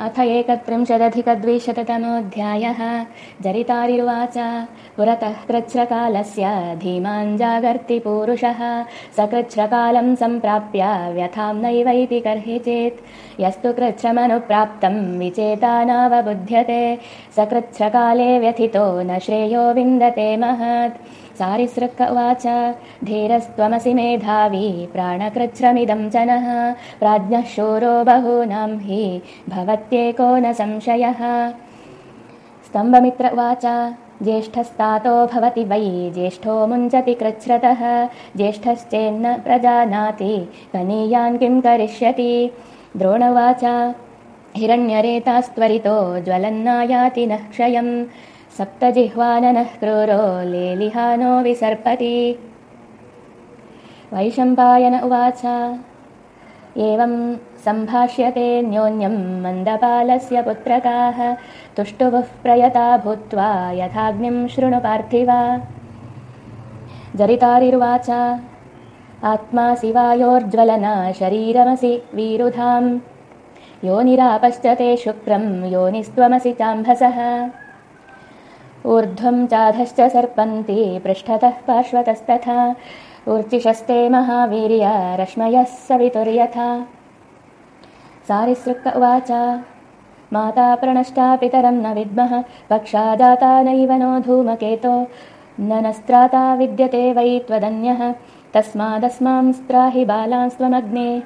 अथ एकत्रिंशदधिकद्विशततमोऽध्यायः। जरितारिरुवाच। पुरतः कृच्छ्रकालस्य धीमान् जागर्ति पूरुषः। स कृच्छ्रकालं सम्प्राप्य व्यथां नैवैति कर्हि चेत्। यस्तु कृच्छ्रमनुप्राप्तं विचेता नावबुध्यते स कृच्छ्रकाले व्यथितो न श्रेयो विन्दते महत् सारिसृक् उवाच धीरस्त्वमसि मेधावी प्राणकृच्छ्रमिदं नः प्राज्ञः शूरो बहूनां हि भवत्येको न संशयः। स्तम्भमित्र उवाच ज्येष्ठस्तातो भवति वै ज्येष्ठो मुञ्चति कृच्छ्रतः। ज्येष्ठश्चेन्न प्रजानाति कनीयान् किं करिष्यति? द्रोणवाच हिरण्यरेतास्त्वरितो ज्वलन्नायाति नः क्षयम् सप्तजिह्वाननः क्रूरो लेलिहानो विसर्पति। वैशम्पायन उवाच एवं सम्भाष्यतेऽन्योन्यं मन्दपालस्य पुत्रकाः तुष्टुवुः प्रयता भूत्वा यथाग्निं शृणु पार्थिवा। जरितारिरुवाच आत्मा शिवायोर्ज्वलना शरीरमसि वीरुधां योनिरापश्च ते शुक्रं योनिस्त्वमसि चाम्भसः ऊर्ध्वं चाधश्च सर्पन्ति पृष्ठतः पार्श्वतस्तथा। ऊर्चिषस्ते महावीर्य रश्मयः सवितुर्यथा। सारिसृक् उवाच माता प्रणष्टा पितरं न विद्मः पक्षादाता नैव नो धूमकेतो। न नस्त्राता विद्यते वै त्वदन्यः तस्मादस्मां स्त्राहि बालांस्त्वमग्ने